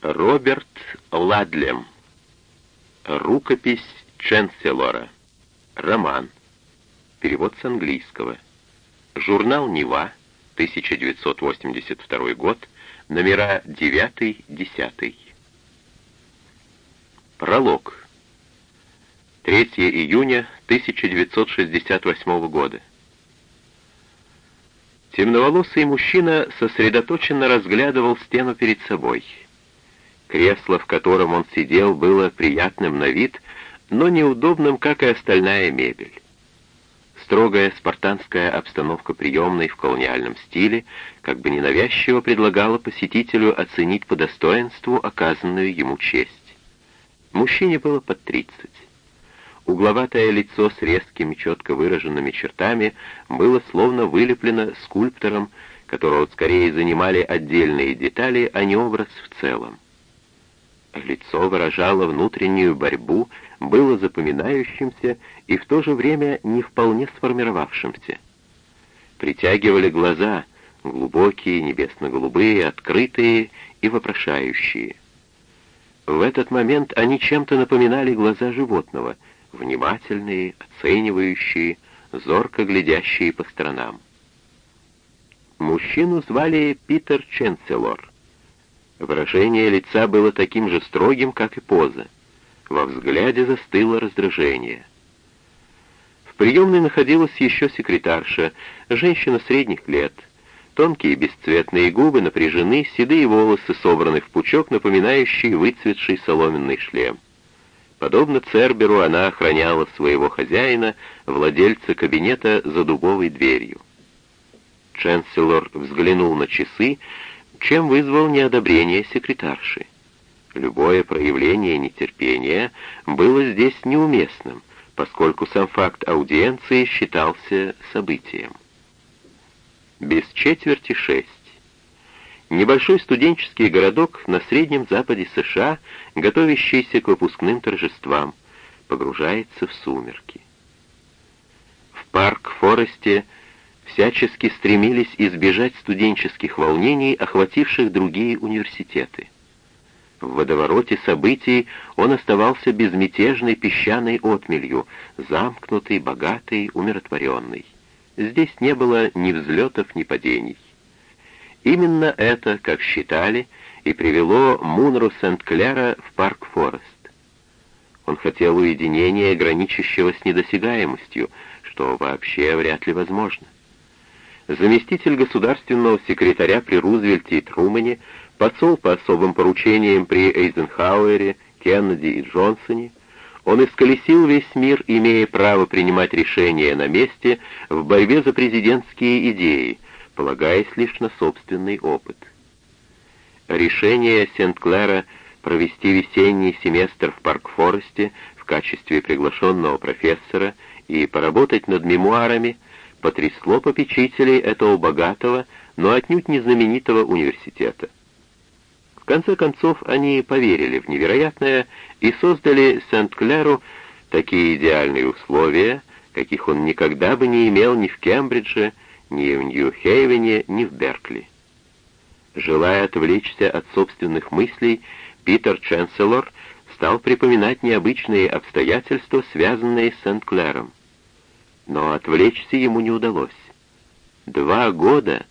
Роберт Ладлем. Рукопись Ченселора. Роман. Перевод с английского. Журнал «Нева», 1982 год, номера 9-10. Пролог. 3 июня 1968 года. Темноволосый мужчина сосредоточенно разглядывал стену перед собой — Кресло, в котором он сидел, было приятным на вид, но неудобным, как и остальная мебель. Строгая спартанская обстановка приемной в колониальном стиле как бы ненавязчиво предлагала посетителю оценить по достоинству оказанную ему честь. Мужчине было под тридцать. Угловатое лицо с резкими, четко выраженными чертами было словно вылеплено скульптором, которого скорее занимали отдельные детали, а не образ в целом. Лицо выражало внутреннюю борьбу, было запоминающимся и в то же время не вполне сформировавшимся. Притягивали глаза, глубокие, небесно-голубые, открытые и вопрошающие. В этот момент они чем-то напоминали глаза животного, внимательные, оценивающие, зорко глядящие по сторонам. Мужчину звали Питер Ченселор. Выражение лица было таким же строгим, как и поза. Во взгляде застыло раздражение. В приемной находилась еще секретарша, женщина средних лет. Тонкие бесцветные губы напряжены, седые волосы собраны в пучок, напоминающий выцветший соломенный шлем. Подобно Церберу, она охраняла своего хозяина, владельца кабинета за дубовой дверью. Ченселор взглянул на часы, чем вызвал неодобрение секретарши. Любое проявление нетерпения было здесь неуместным, поскольку сам факт аудиенции считался событием. Без четверти шесть. Небольшой студенческий городок на Среднем Западе США, готовящийся к выпускным торжествам, погружается в сумерки. В парк Форесте всячески стремились избежать студенческих волнений, охвативших другие университеты. В водовороте событий он оставался безмятежной песчаной отмелью, замкнутый, богатый, умиротворенный. Здесь не было ни взлетов, ни падений. Именно это, как считали, и привело Мунру Сент-Кляра в парк Форест. Он хотел уединения, граничащего с недосягаемостью, что вообще вряд ли возможно заместитель государственного секретаря при Рузвельте и Трумэне, посол по особым поручениям при Эйзенхауэре, Кеннеди и Джонсоне, он исколесил весь мир, имея право принимать решения на месте в борьбе за президентские идеи, полагаясь лишь на собственный опыт. Решение Сент-Клэра провести весенний семестр в Парк-Форесте в качестве приглашенного профессора и поработать над мемуарами – потрясло попечителей этого богатого, но отнюдь не знаменитого университета. В конце концов, они поверили в невероятное и создали Сент-Клэру такие идеальные условия, каких он никогда бы не имел ни в Кембридже, ни в Нью-Хейвене, ни в Беркли. Желая отвлечься от собственных мыслей, Питер Ченселор стал припоминать необычные обстоятельства, связанные с Сент-Клером но отвлечься ему не удалось. Два года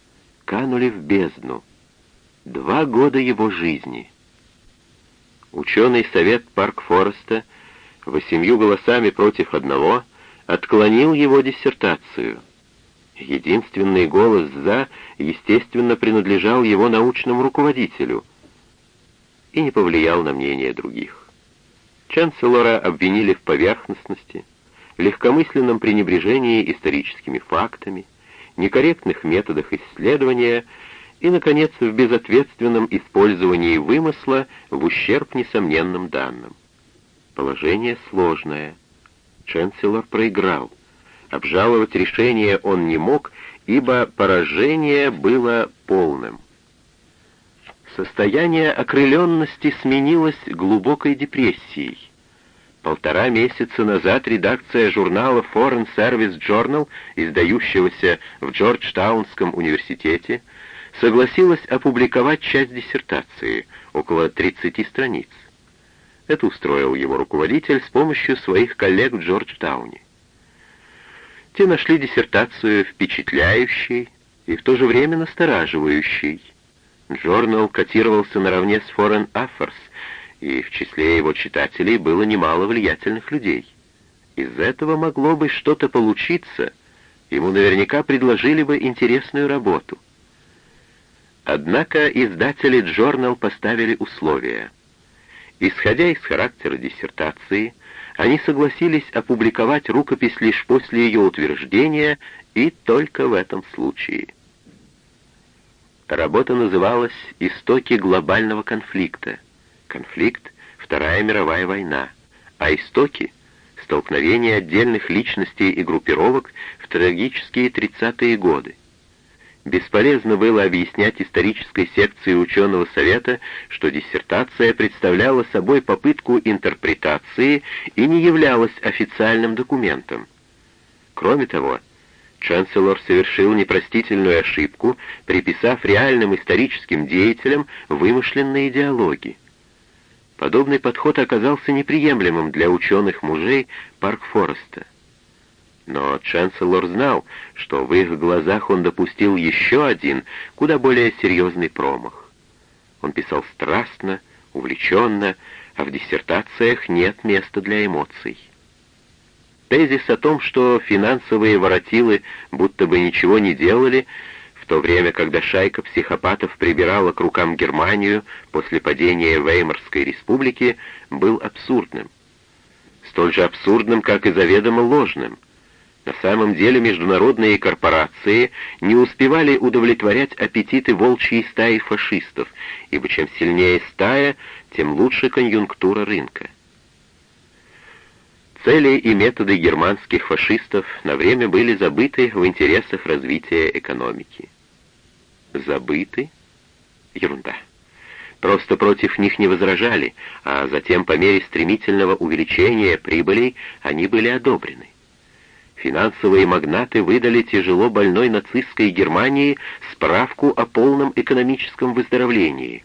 канули в бездну. Два года его жизни. Ученый совет Парк Фореста восемью голосами против одного отклонил его диссертацию. Единственный голос «за», естественно, принадлежал его научному руководителю и не повлиял на мнение других. Чанселора обвинили в поверхностности, легкомысленном пренебрежении историческими фактами, некорректных методах исследования и, наконец, в безответственном использовании вымысла в ущерб несомненным данным. Положение сложное. Ченселор проиграл. Обжаловать решение он не мог, ибо поражение было полным. Состояние окрыленности сменилось глубокой депрессией. Полтора месяца назад редакция журнала Foreign Service Journal, издающегося в Джорджтаунском университете, согласилась опубликовать часть диссертации, около 30 страниц. Это устроил его руководитель с помощью своих коллег в Джорджтауне. Те нашли диссертацию впечатляющей и в то же время настораживающей. Журнал котировался наравне с Foreign Affairs, и в числе его читателей было немало влиятельных людей. Из этого могло бы что-то получиться, ему наверняка предложили бы интересную работу. Однако издатели Journal поставили условия. Исходя из характера диссертации, они согласились опубликовать рукопись лишь после ее утверждения и только в этом случае. Работа называлась «Истоки глобального конфликта». Конфликт — Вторая мировая война, а истоки — столкновение отдельных личностей и группировок в трагические 30-е годы. Бесполезно было объяснять исторической секции ученого совета, что диссертация представляла собой попытку интерпретации и не являлась официальным документом. Кроме того, Чанселор совершил непростительную ошибку, приписав реальным историческим деятелям вымышленные идеологии. Подобный подход оказался неприемлемым для ученых мужей Парк-Фореста. Но Чанселор знал, что в их глазах он допустил еще один, куда более серьезный промах. Он писал страстно, увлеченно, а в диссертациях нет места для эмоций. Тезис о том, что финансовые воротилы будто бы ничего не делали, то время, когда шайка психопатов прибирала к рукам Германию после падения Веймарской республики, был абсурдным. Столь же абсурдным, как и заведомо ложным — на самом деле международные корпорации не успевали удовлетворять аппетиты волчьей стаи фашистов, ибо чем сильнее стая, тем лучше конъюнктура рынка. Цели и методы германских фашистов на время были забыты в интересах развития экономики. Забыты? Ерунда. Просто против них не возражали, а затем по мере стремительного увеличения прибылей они были одобрены финансовые магнаты выдали тяжело больной нацистской Германии справку о полном экономическом выздоровлении.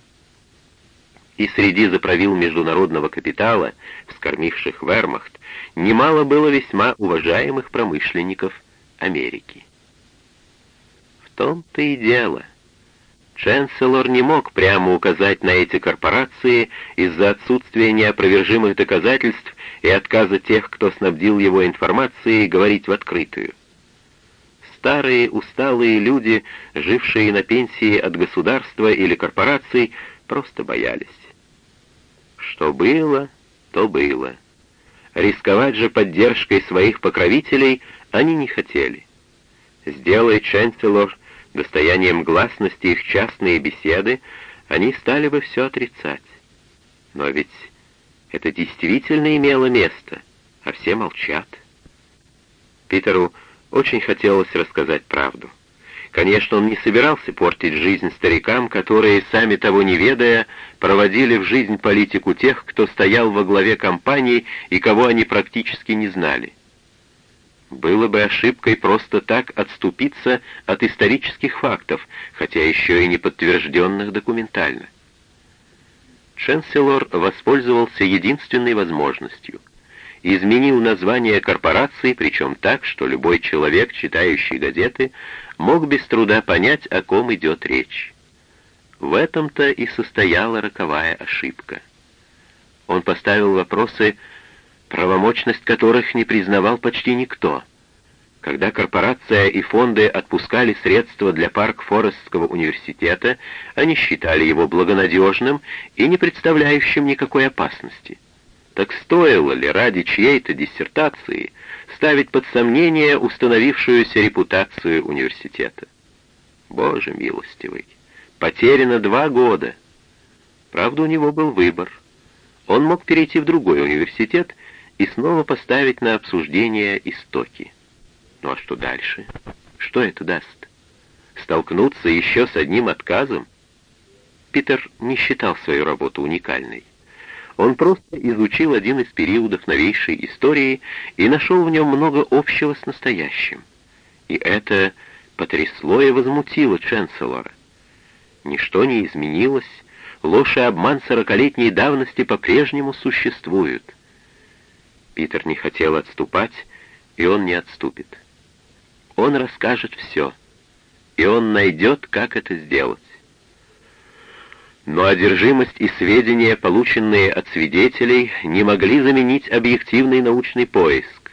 И среди заправил международного капитала, вскормивших вермахт, немало было весьма уважаемых промышленников Америки. В том-то и дело. Ченселор не мог прямо указать на эти корпорации из-за отсутствия неопровержимых доказательств и отказа тех, кто снабдил его информацией, говорить в открытую. Старые, усталые люди, жившие на пенсии от государства или корпораций, просто боялись. Что было, то было. Рисковать же поддержкой своих покровителей они не хотели. Сделай Ченселор достоянием гласности их частные беседы, они стали бы все отрицать. Но ведь это действительно имело место, а все молчат. Питеру очень хотелось рассказать правду. Конечно, он не собирался портить жизнь старикам, которые, сами того не ведая, проводили в жизнь политику тех, кто стоял во главе компании и кого они практически не знали. Было бы ошибкой просто так отступиться от исторических фактов, хотя еще и не подтвержденных документально. Ченселор воспользовался единственной возможностью. Изменил название корпорации, причем так, что любой человек, читающий газеты, мог без труда понять, о ком идет речь. В этом-то и состояла роковая ошибка. Он поставил вопросы, правомочность которых не признавал почти никто — когда корпорация и фонды отпускали средства для Парк-Форестского университета, они считали его благонадежным и не представляющим никакой опасности. Так стоило ли ради чьей-то диссертации ставить под сомнение установившуюся репутацию университета? Боже милостивый, потеряно два года. Правда, у него был выбор. Он мог перейти в другой университет и снова поставить на обсуждение истоки. Ну а что дальше? Что это даст? Столкнуться еще с одним отказом? Питер не считал свою работу уникальной. Он просто изучил один из периодов новейшей истории и нашел в нем много общего с настоящим. И это потрясло и возмутило Ченселора. Ничто не изменилось, ложь и обман сорокалетней давности по-прежнему существуют. Питер не хотел отступать, и он не отступит. Он расскажет все, и он найдет, как это сделать. Но одержимость и сведения, полученные от свидетелей, не могли заменить объективный научный поиск.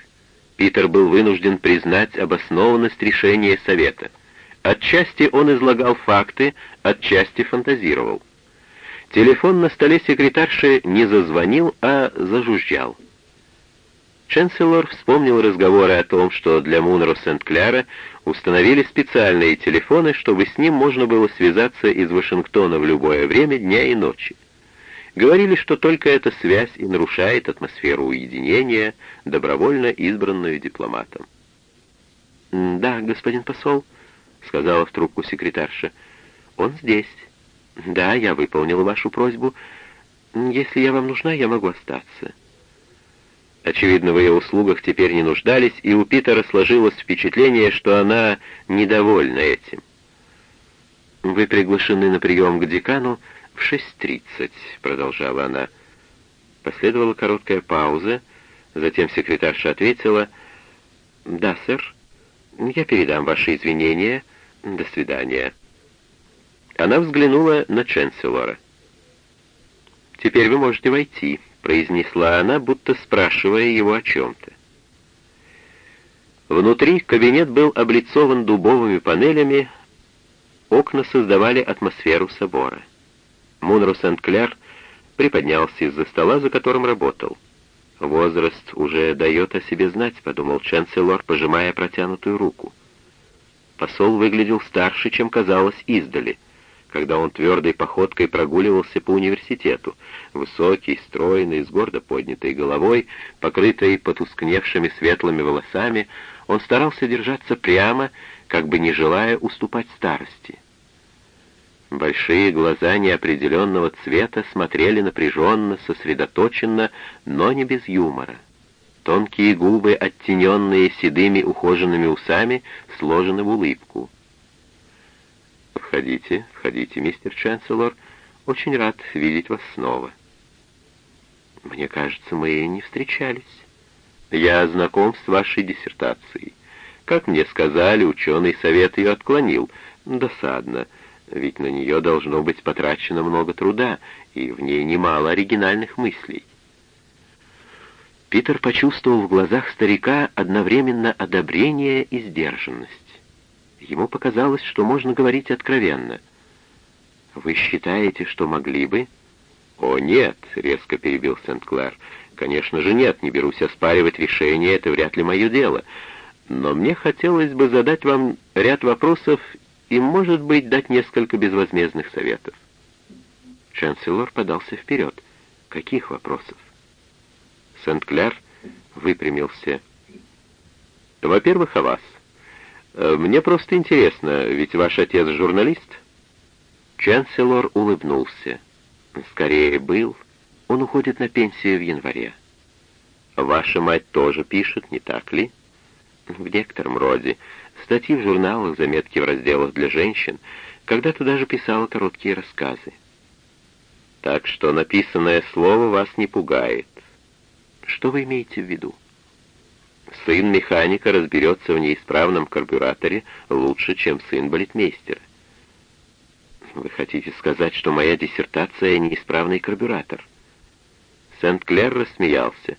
Питер был вынужден признать обоснованность решения Совета. Отчасти он излагал факты, отчасти фантазировал. Телефон на столе секретарши не зазвонил, а зажужжал. Ченселор вспомнил разговоры о том, что для Мунро Сент-Кляра установили специальные телефоны, чтобы с ним можно было связаться из Вашингтона в любое время дня и ночи. Говорили, что только эта связь и нарушает атмосферу уединения, добровольно избранную дипломатом. «Да, господин посол», — сказала в трубку секретарша, — «он здесь. Да, я выполнила вашу просьбу. Если я вам нужна, я могу остаться». Очевидно, в ее услугах теперь не нуждались, и у Питера сложилось впечатление, что она недовольна этим. «Вы приглашены на прием к декану в 6.30», — продолжала она. Последовала короткая пауза, затем секретарша ответила, «Да, сэр, я передам ваши извинения. До свидания». Она взглянула на Ченселора. «Теперь вы можете войти», — произнесла она, будто спрашивая его о чем-то. Внутри кабинет был облицован дубовыми панелями, окна создавали атмосферу собора. Мунро Сент-Кляр приподнялся из-за стола, за которым работал. «Возраст уже дает о себе знать», — подумал Чанселор, пожимая протянутую руку. Посол выглядел старше, чем казалось издали — когда он твердой походкой прогуливался по университету, высокий, стройный, с гордо поднятой головой, покрытой потускневшими светлыми волосами, он старался держаться прямо, как бы не желая уступать старости. Большие глаза неопределенного цвета смотрели напряженно, сосредоточенно, но не без юмора. Тонкие губы, оттененные седыми ухоженными усами, сложены в улыбку. «Входите, входите, мистер Чанселор. Очень рад видеть вас снова». «Мне кажется, мы не встречались. Я знаком с вашей диссертацией. Как мне сказали, ученый совет ее отклонил. Досадно, ведь на нее должно быть потрачено много труда, и в ней немало оригинальных мыслей». Питер почувствовал в глазах старика одновременно одобрение и сдержанность. Ему показалось, что можно говорить откровенно. «Вы считаете, что могли бы?» «О, нет», — резко перебил Сент-Клэр. «Конечно же нет, не берусь оспаривать решение, это вряд ли мое дело. Но мне хотелось бы задать вам ряд вопросов и, может быть, дать несколько безвозмездных советов». Чанселор подался вперед. «Каких вопросов?» Сент-Клэр выпрямился. «Во-первых, о вас. Э, «Мне просто интересно, ведь ваш отец журналист?» Чанселор улыбнулся. «Скорее был. Он уходит на пенсию в январе». «Ваша мать тоже пишет, не так ли?» «В некотором роде. Статьи в журналах, заметки в разделах для женщин. Когда-то даже писала короткие рассказы». «Так что написанное слово вас не пугает». «Что вы имеете в виду?» Сын механика разберется в неисправном карбюраторе лучше, чем сын балетмейстера. Вы хотите сказать, что моя диссертация — неисправный карбюратор? Сент-Клер рассмеялся.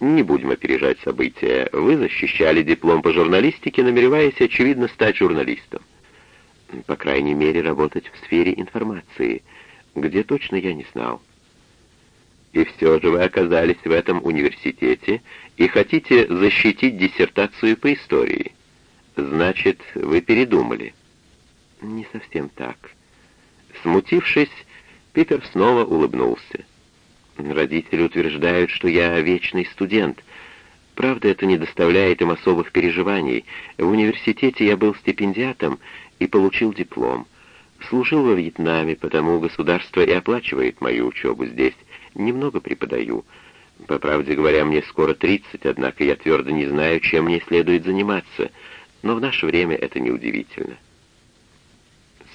Не будем опережать события. Вы защищали диплом по журналистике, намереваясь, очевидно, стать журналистом. По крайней мере, работать в сфере информации. Где точно, я не знал. И все же вы оказались в этом университете и хотите защитить диссертацию по истории. Значит, вы передумали. Не совсем так. Смутившись, Питер снова улыбнулся. Родители утверждают, что я вечный студент. Правда, это не доставляет им особых переживаний. В университете я был стипендиатом и получил диплом. Служил во Вьетнаме, потому государство и оплачивает мою учебу здесь. Немного преподаю. По правде говоря, мне скоро 30, однако я твердо не знаю, чем мне следует заниматься, но в наше время это неудивительно.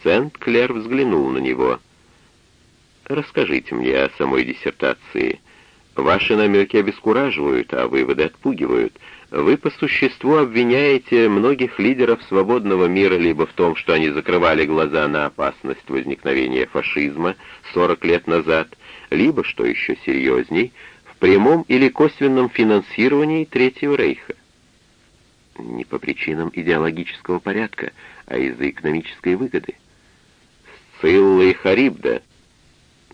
Сент-Клер взглянул на него. «Расскажите мне о самой диссертации. Ваши намеки обескураживают, а выводы отпугивают. Вы по существу обвиняете многих лидеров свободного мира либо в том, что они закрывали глаза на опасность возникновения фашизма 40 лет назад, либо, что еще серьезней, в прямом или косвенном финансировании Третьего Рейха. Не по причинам идеологического порядка, а из-за экономической выгоды. Сцилла и Харибда.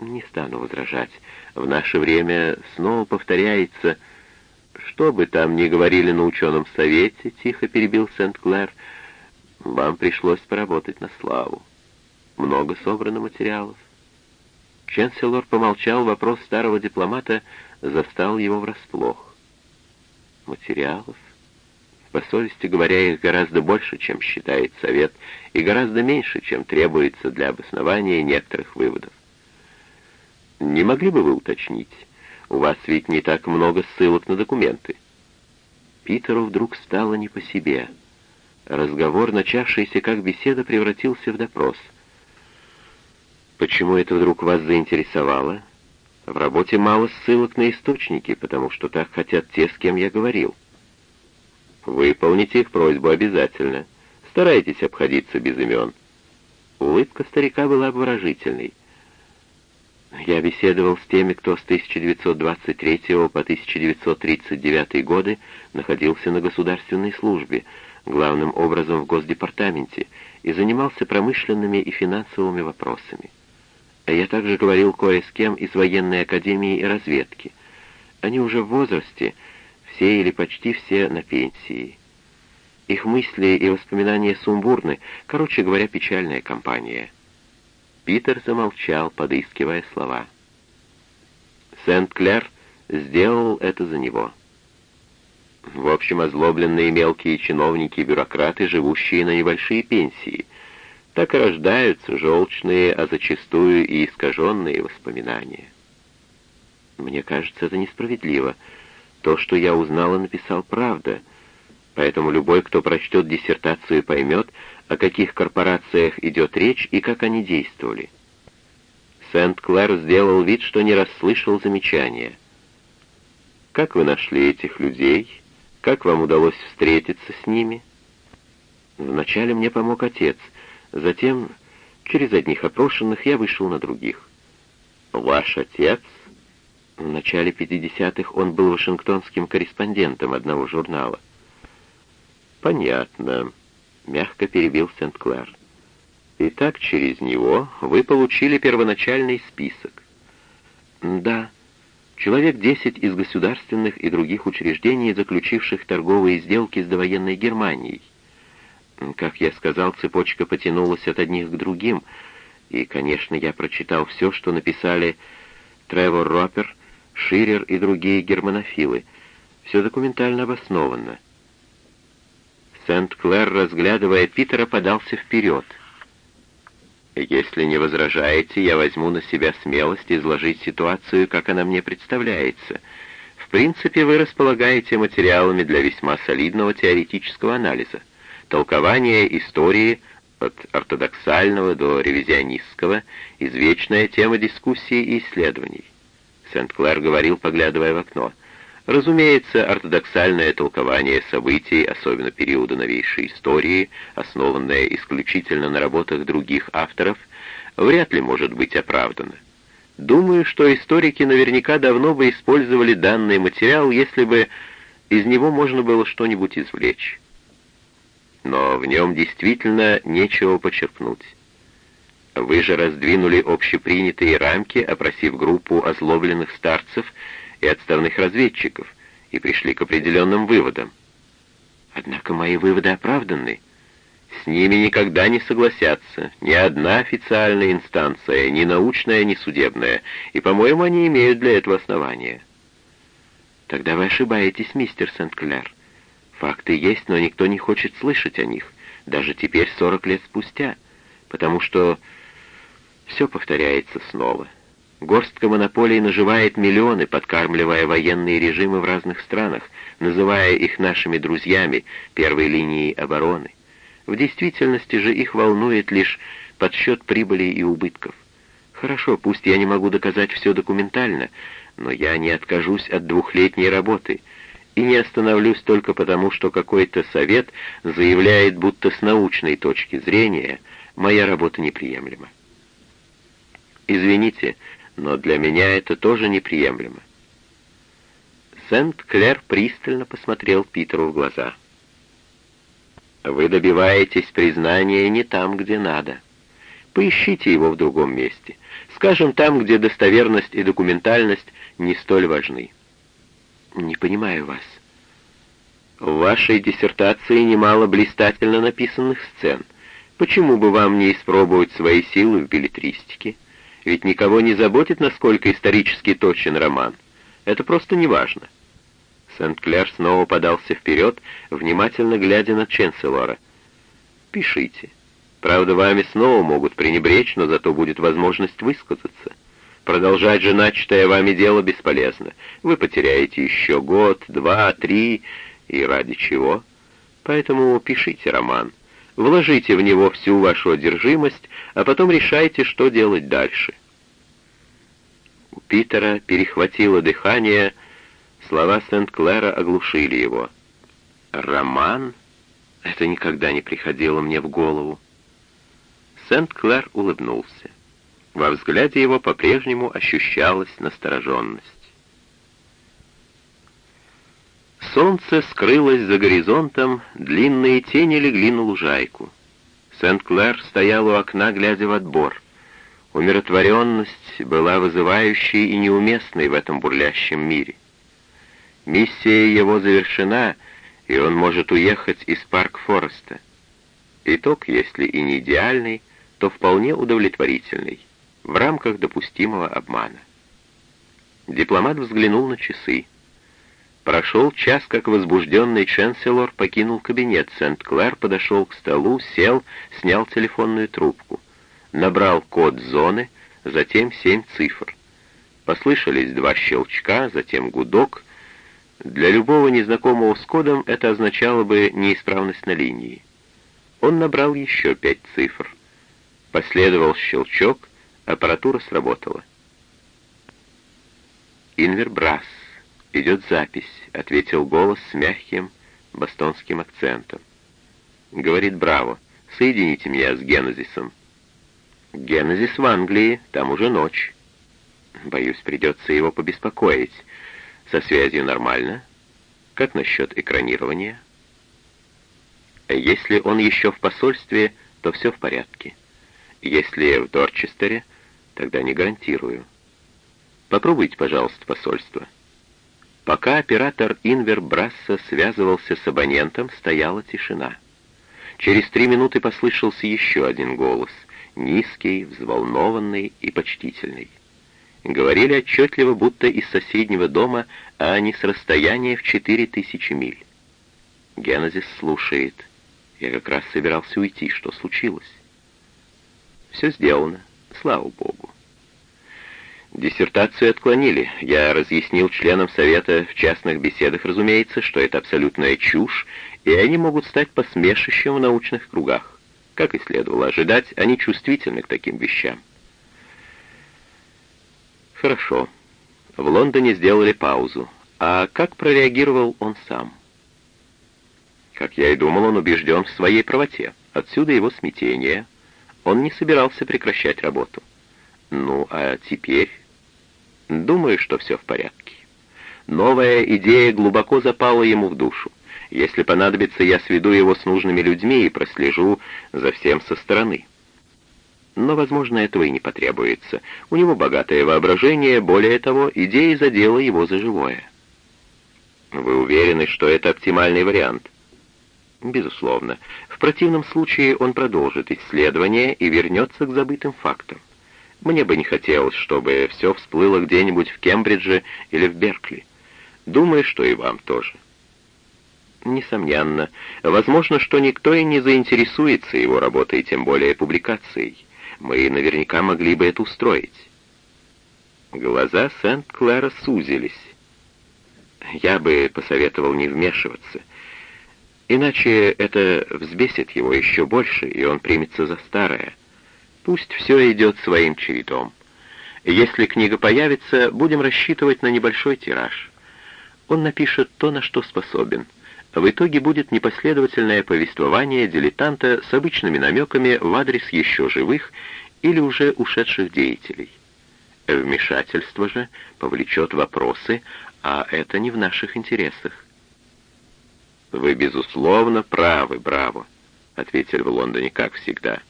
Не стану возражать. В наше время снова повторяется «Что бы там ни говорили на ученом совете», — тихо перебил Сент-Клэр, — «вам пришлось поработать на славу. Много собрано материалов». Ченселор помолчал, вопрос старого дипломата застал его врасплох. «Материалов?» По совести говоря, их гораздо больше, чем считает Совет, и гораздо меньше, чем требуется для обоснования некоторых выводов. Не могли бы вы уточнить? У вас ведь не так много ссылок на документы. Питеру вдруг стало не по себе. Разговор, начавшийся как беседа, превратился в допрос. Почему это вдруг вас заинтересовало? В работе мало ссылок на источники, потому что так хотят те, с кем я говорил. Выполните их просьбу обязательно. Старайтесь обходиться без имен. Улыбка старика была обворожительной. Я беседовал с теми, кто с 1923 по 1939 годы находился на государственной службе, главным образом в Госдепартаменте, и занимался промышленными и финансовыми вопросами. Я также говорил кое с кем из военной академии и разведки. Они уже в возрасте, все или почти все на пенсии. Их мысли и воспоминания сумбурны, короче говоря, печальная компания. Питер замолчал, подыскивая слова. Сент-Клер сделал это за него. В общем, озлобленные мелкие чиновники и бюрократы, живущие на небольшие пенсии. Так и рождаются желчные, а зачастую и искаженные воспоминания. Мне кажется, это несправедливо. То, что я узнал и написал, правда. Поэтому любой, кто прочтет диссертацию, поймет, о каких корпорациях идет речь и как они действовали. Сент-Клэр сделал вид, что не расслышал замечания. «Как вы нашли этих людей? Как вам удалось встретиться с ними?» «Вначале мне помог отец, затем, через одних опрошенных, я вышел на других». «Ваш отец?» В начале 50-х он был вашингтонским корреспондентом одного журнала. «Понятно», мягко перебил Сент-Клэр. «Итак, через него вы получили первоначальный список». «Да. Человек десять из государственных и других учреждений, заключивших торговые сделки с довоенной Германией. Как я сказал, цепочка потянулась от одних к другим, и, конечно, я прочитал все, что написали Тревор Ропер, Ширер и другие германофилы. Все документально обосновано. Сент-Клэр, разглядывая Питера, подался вперед. «Если не возражаете, я возьму на себя смелость изложить ситуацию, как она мне представляется. В принципе, вы располагаете материалами для весьма солидного теоретического анализа. Толкование истории от ортодоксального до ревизионистского, извечная тема дискуссий и исследований». Сент-Клэр говорил, поглядывая в окно — Разумеется, ортодоксальное толкование событий, особенно периода новейшей истории, основанное исключительно на работах других авторов, вряд ли может быть оправдано. Думаю, что историки наверняка давно бы использовали данный материал, если бы из него можно было что-нибудь извлечь. Но в нем действительно нечего почерпнуть. Вы же раздвинули общепринятые рамки, опросив группу озлобленных старцев, и отставных разведчиков, и пришли к определенным выводам. Однако мои выводы оправданы. С ними никогда не согласятся ни одна официальная инстанция, ни научная, ни судебная, и, по-моему, они имеют для этого основания. Тогда вы ошибаетесь, мистер Сент-Кляр. Факты есть, но никто не хочет слышать о них, даже теперь, сорок лет спустя, потому что все повторяется снова. Горстка монополий наживает миллионы, подкармливая военные режимы в разных странах, называя их нашими друзьями первой линией обороны. В действительности же их волнует лишь подсчет прибыли и убытков. Хорошо, пусть я не могу доказать все документально, но я не откажусь от двухлетней работы и не остановлюсь только потому, что какой-то совет заявляет, будто с научной точки зрения моя работа неприемлема. Извините, но для меня это тоже неприемлемо. Сент-Клер пристально посмотрел Питеру в глаза. «Вы добиваетесь признания не там, где надо. Поищите его в другом месте. Скажем, там, где достоверность и документальность не столь важны». «Не понимаю вас». «В вашей диссертации немало блистательно написанных сцен. Почему бы вам не испробовать свои силы в билетристике? Ведь никого не заботит, насколько исторически точен роман. Это просто неважно. Сент-Клер снова подался вперед, внимательно глядя на Ченселора. «Пишите. Правда, вами снова могут пренебречь, но зато будет возможность высказаться. Продолжать же начатое вами дело бесполезно. Вы потеряете еще год, два, три, и ради чего? Поэтому пишите роман. Вложите в него всю вашу одержимость, а потом решайте, что делать дальше». У Питера перехватило дыхание, — Слова Сент-Клэра оглушили его. «Роман? Это никогда не приходило мне в голову». Сент-Клэр улыбнулся. Во взгляде его по-прежнему ощущалась настороженность. Солнце скрылось за горизонтом, длинные тени легли на лужайку. Сент-Клэр стоял у окна, глядя во двор. Умиротворенность была вызывающей и неуместной в этом бурлящем мире. Миссия его завершена, и он может уехать из Парк-Фореста. Итог, если и не идеальный, то вполне удовлетворительный, в рамках допустимого обмана. Дипломат взглянул на часы. Прошел час, как возбужденный Ченселор покинул кабинет. Сент-Клэр подошел к столу, сел, снял телефонную трубку. Набрал код зоны, затем семь цифр. Послышались два щелчка, затем гудок, для любого незнакомого с кодом это означало бы неисправность на линии. Он набрал еще пять цифр. Последовал щелчок, аппаратура сработала. «Инвер Брас. Идет запись», — ответил голос с мягким бостонским акцентом. Говорит Браво. «Соедините меня с Генезисом». «Генезис в Англии, там уже ночь». Боюсь, придется его побеспокоить. Со связью нормально? Как насчет экранирования? Если он еще в посольстве, то все в порядке. Если в Дорчестере, тогда не гарантирую. Попробуйте, пожалуйста, посольство. Пока оператор Инвер Брасса связывался с абонентом, стояла тишина. Через три минуты послышался еще один голос, низкий, взволнованный и почтительный. Говорили отчетливо, будто из соседнего дома, а не с расстояния в четыре тысячи миль. Генезис слушает. Я как раз собирался уйти. Что случилось? Все сделано. Слава Богу. Диссертацию отклонили. Я разъяснил членам Совета в частных беседах, разумеется, что это абсолютная чушь, и они могут стать посмешищем в научных кругах. Как и следовало ожидать, они чувствительны к таким вещам. Хорошо. В Лондоне сделали паузу. А как прореагировал он сам? Как я и думал, он убежден в своей правоте. Отсюда его смятение. Он не собирался прекращать работу. Ну, а теперь... Думаю, что все в порядке. Новая идея глубоко запала ему в душу. Если понадобится, я сведу его с нужными людьми и прослежу за всем со стороны но, возможно, этого и не потребуется. У него богатое воображение, более того, идея задела его за живое. Вы уверены, что это оптимальный вариант? Безусловно. В противном случае он продолжит исследование и вернется к забытым фактам. Мне бы не хотелось, чтобы все всплыло где-нибудь в Кембридже или в Беркли. Думаю, что и вам тоже. Несомненно. Возможно, что никто и не заинтересуется его работой, тем более публикацией. Мы наверняка могли бы это устроить». Глаза Сент-Клэра сузились. «Я бы посоветовал не вмешиваться. Иначе это взбесит его еще больше, и он примется за старое. Пусть все идет своим чередом. Если книга появится, будем рассчитывать на небольшой тираж. Он напишет то, на что способен. В итоге будет непоследовательное повествование дилетанта с обычными намеками в адрес еще живых или уже ушедших деятелей. Вмешательство же повлечет вопросы, а это не в наших интересах. «Вы, безусловно, правы, браво», — ответили в Лондоне, как всегда.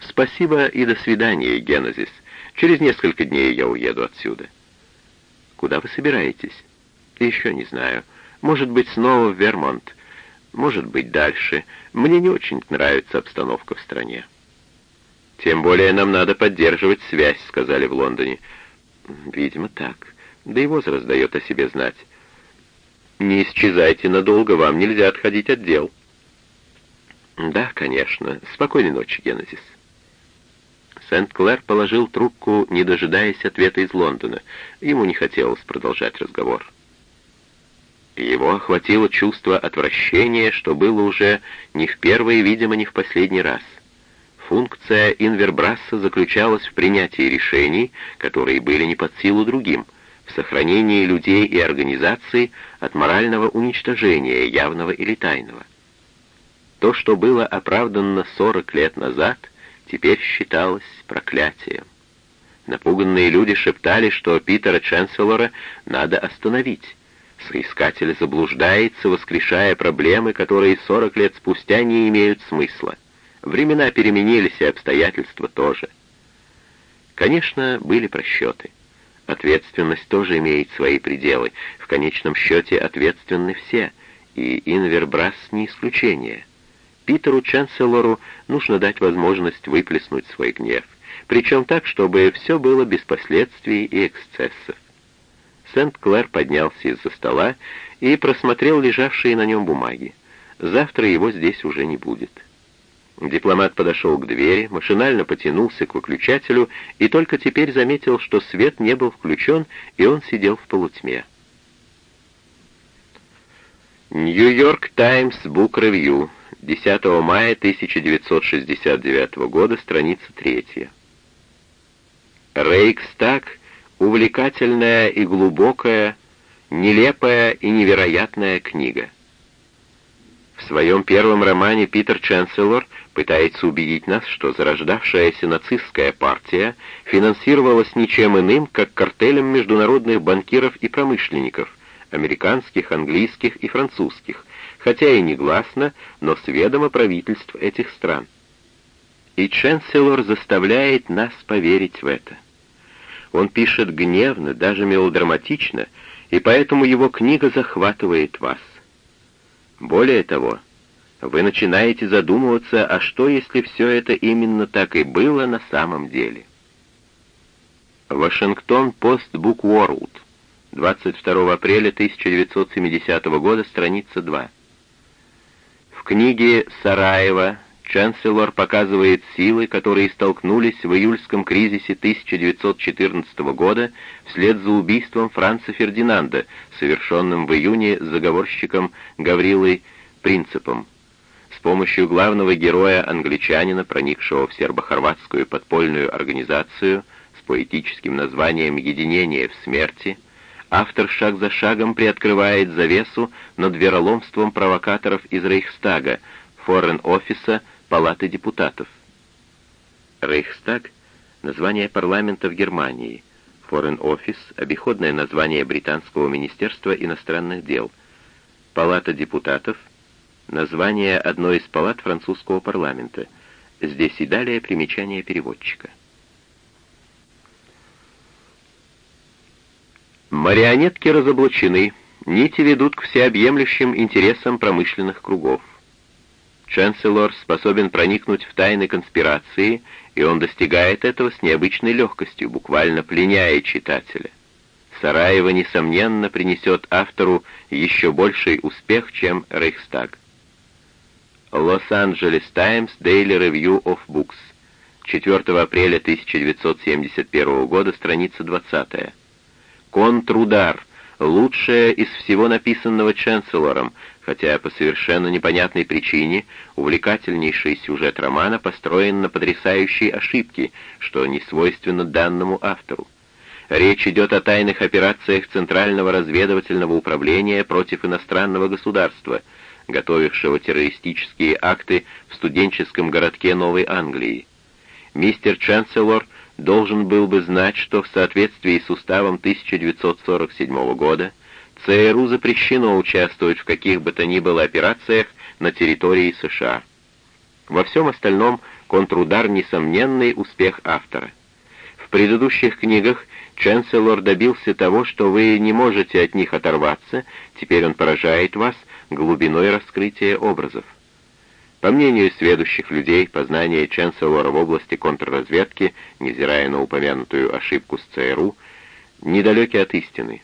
«Спасибо и до свидания, Генезис. Через несколько дней я уеду отсюда». «Куда вы собираетесь?» «Еще не знаю. Может быть, снова в Вермонт. Может быть, дальше. Мне не очень нравится обстановка в стране». «Тем более нам надо поддерживать связь», — сказали в Лондоне. «Видимо, так. Да и возраст дает о себе знать. Не исчезайте надолго, вам нельзя отходить от дел». «Да, конечно. Спокойной ночи, Генезис». Сент-Клэр положил трубку, не дожидаясь ответа из Лондона. Ему не хотелось продолжать разговор. Его охватило чувство отвращения, что было уже не в первый видимо, не в последний раз. Функция Инвербрасса заключалась в принятии решений, которые были не под силу другим, в сохранении людей и организаций от морального уничтожения, явного или тайного. То, что было оправдано 40 лет назад, теперь считалось проклятием. Напуганные люди шептали, что Питера Ченселора надо остановить. Соискатель заблуждается, воскрешая проблемы, которые 40 лет спустя не имеют смысла. Времена переменились, и обстоятельства тоже. Конечно, были просчеты. Ответственность тоже имеет свои пределы. В конечном счете ответственны все, и Инвербрас не исключение. Питеру Чанселору нужно дать возможность выплеснуть свой гнев, причем так, чтобы все было без последствий и эксцессов. Сент-Клэр поднялся из-за стола и просмотрел лежавшие на нем бумаги. Завтра его здесь уже не будет. Дипломат подошел к двери, машинально потянулся к выключателю и только теперь заметил, что свет не был включен, и он сидел в полутьме. Нью-Йорк Таймс Бук Ревью, 10 мая 1969 года, страница 3. Рейкстаг — увлекательная и глубокая, нелепая и невероятная книга. В своем первом романе Питер Ченселор пытается убедить нас, что зарождавшаяся нацистская партия финансировалась ничем иным, как картелем международных банкиров и промышленников, американских, английских и французских, хотя и негласно, но с ведома правительств этих стран. И Ченселор заставляет нас поверить в это. Он пишет гневно, даже мелодраматично, и поэтому его книга захватывает вас. Более того, вы начинаете задумываться, а что, если все это именно так и было на самом деле? Вашингтон Пост Бук World, 22 апреля 1970 года, страница 2. Книге Сараева Чанселор показывает силы, которые столкнулись в июльском кризисе 1914 года вслед за убийством Франца Фердинанда, совершенным в июне заговорщиком Гаврилой Принципом. С помощью главного героя-англичанина, проникшего в сербо-хорватскую подпольную организацию с поэтическим названием «Единение в смерти», автор шаг за шагом приоткрывает завесу над вероломством провокаторов из Рейхстага, форен-офиса, Палаты депутатов. Рейхстаг — название парламента в Германии. Office — обиходное название британского министерства иностранных дел. Палата депутатов — название одной из палат французского парламента. Здесь и далее примечание переводчика. Марионетки разоблачены, нити ведут к всеобъемлющим интересам промышленных кругов. Чанселор способен проникнуть в тайны конспирации, и он достигает этого с необычной легкостью, буквально пленяя читателя. Сараево, несомненно, принесет автору еще больший успех, чем Рейхстаг. Лос-Анджелес Таймс Daily Review of Books. 4 апреля 1971 года, страница 20. Контрудар. лучшая из всего написанного Ченселором, хотя по совершенно непонятной причине увлекательнейший сюжет романа построен на потрясающей ошибке, что не свойственно данному автору. Речь идет о тайных операциях Центрального разведывательного управления против иностранного государства, готовившего террористические акты в студенческом городке Новой Англии. Мистер Чанселор должен был бы знать, что в соответствии с уставом 1947 года ЦРУ запрещено участвовать в каких бы то ни было операциях на территории США. Во всем остальном контрудар — несомненный успех автора. В предыдущих книгах Ченселор добился того, что вы не можете от них оторваться, теперь он поражает вас глубиной раскрытия образов. По мнению сведущих людей, познания Ченселора в области контрразведки, невзирая на упомянутую ошибку с ЦРУ, недалеки от истины.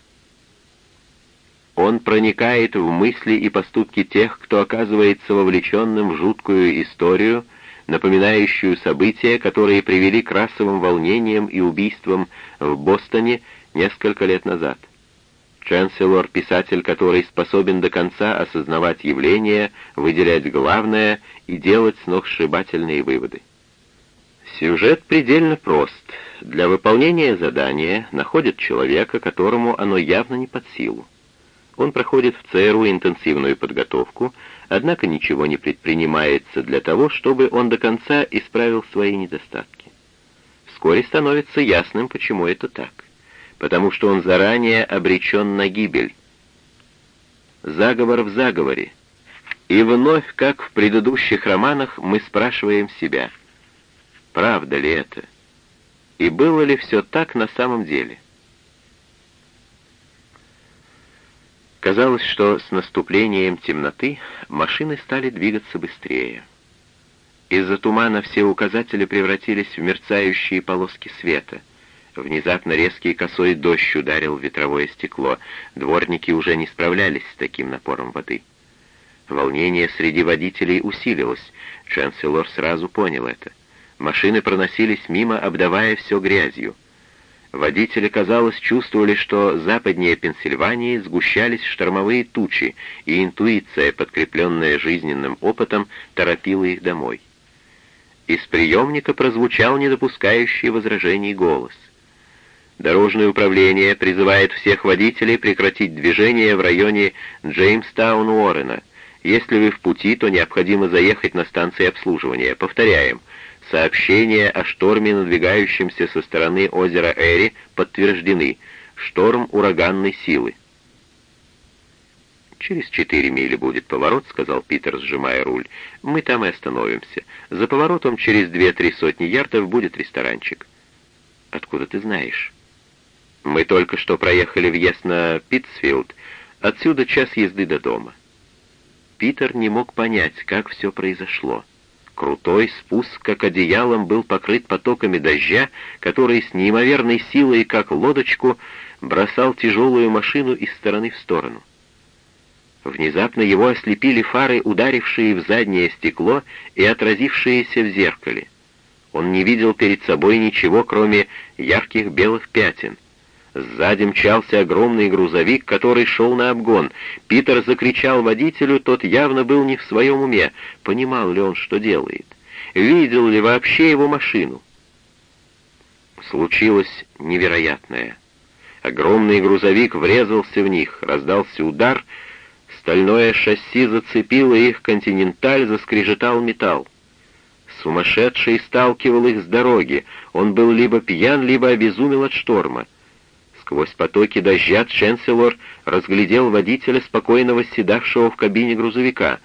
Он проникает в мысли и поступки тех, кто оказывается вовлеченным в жуткую историю, напоминающую события, которые привели к расовым волнениям и убийствам в Бостоне несколько лет назад. Чанселор — писатель, который способен до конца осознавать явления, выделять главное и делать сногсшибательные выводы. Сюжет предельно прост. Для выполнения задания находят человека, которому оно явно не под силу. Он проходит в ЦРУ интенсивную подготовку, однако ничего не предпринимается для того, чтобы он до конца исправил свои недостатки. Вскоре становится ясным, почему это так потому что он заранее обречен на гибель. Заговор в заговоре. И вновь, как в предыдущих романах, мы спрашиваем себя, правда ли это? И было ли все так на самом деле? Казалось, что с наступлением темноты машины стали двигаться быстрее. Из-за тумана все указатели превратились в мерцающие полоски света — Внезапно резкий косой дождь ударил в ветровое стекло. Дворники уже не справлялись с таким напором воды. Волнение среди водителей усилилось. Чанселор сразу понял это. Машины проносились мимо, обдавая все грязью. Водители, казалось, чувствовали, что западнее Пенсильвании сгущались штормовые тучи, и интуиция, подкрепленная жизненным опытом, торопила их домой. Из приемника прозвучал недопускающий возражений голос — Дорожное управление призывает всех водителей прекратить движение в районе Джеймстаун-Уоррена. Если вы в пути, то необходимо заехать на станции обслуживания. Повторяем. Сообщения о шторме, надвигающемся со стороны озера Эри, подтверждены. Шторм ураганной силы. «Через четыре мили будет поворот», — сказал Питер, сжимая руль. «Мы там и остановимся. За поворотом через две-три сотни ярдов будет ресторанчик». «Откуда ты знаешь?» Мы только что проехали въезд на Питтсфилд, отсюда час езды до дома. Питер не мог понять, как все произошло. Крутой спуск, как одеялом, был покрыт потоками дождя, который с неимоверной силой, как лодочку, бросал тяжелую машину из стороны в сторону. Внезапно его ослепили фары, ударившие в заднее стекло и отразившиеся в зеркале. Он не видел перед собой ничего, кроме ярких белых пятен — Сзади мчался огромный грузовик, который шел на обгон. Питер закричал водителю, тот явно был не в своем уме. Понимал ли он, что делает? Видел ли вообще его машину? Случилось невероятное. Огромный грузовик врезался в них, раздался удар, стальное шасси зацепило их, континенталь заскрежетал металл. Сумасшедший сталкивал их с дороги, он был либо пьян, либо обезумел от шторма. Сквозь потоки дождя Ченселор разглядел водителя, спокойного седавшего в кабине грузовика.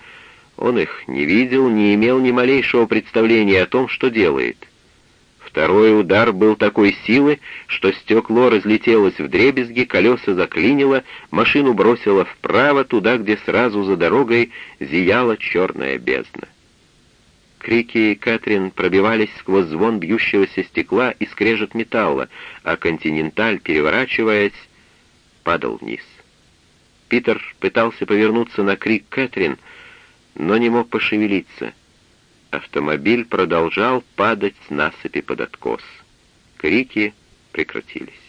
Он их не видел, не имел ни малейшего представления о том, что делает. Второй удар был такой силы, что стекло разлетелось в дребезги, колеса заклинило, машину бросило вправо, туда, где сразу за дорогой зияла черная бездна. Крики Кэтрин пробивались сквозь звон бьющегося стекла и скрежет металла, а «Континенталь», переворачиваясь, падал вниз. Питер пытался повернуться на крик Кэтрин, но не мог пошевелиться. Автомобиль продолжал падать с насыпи под откос. Крики прекратились.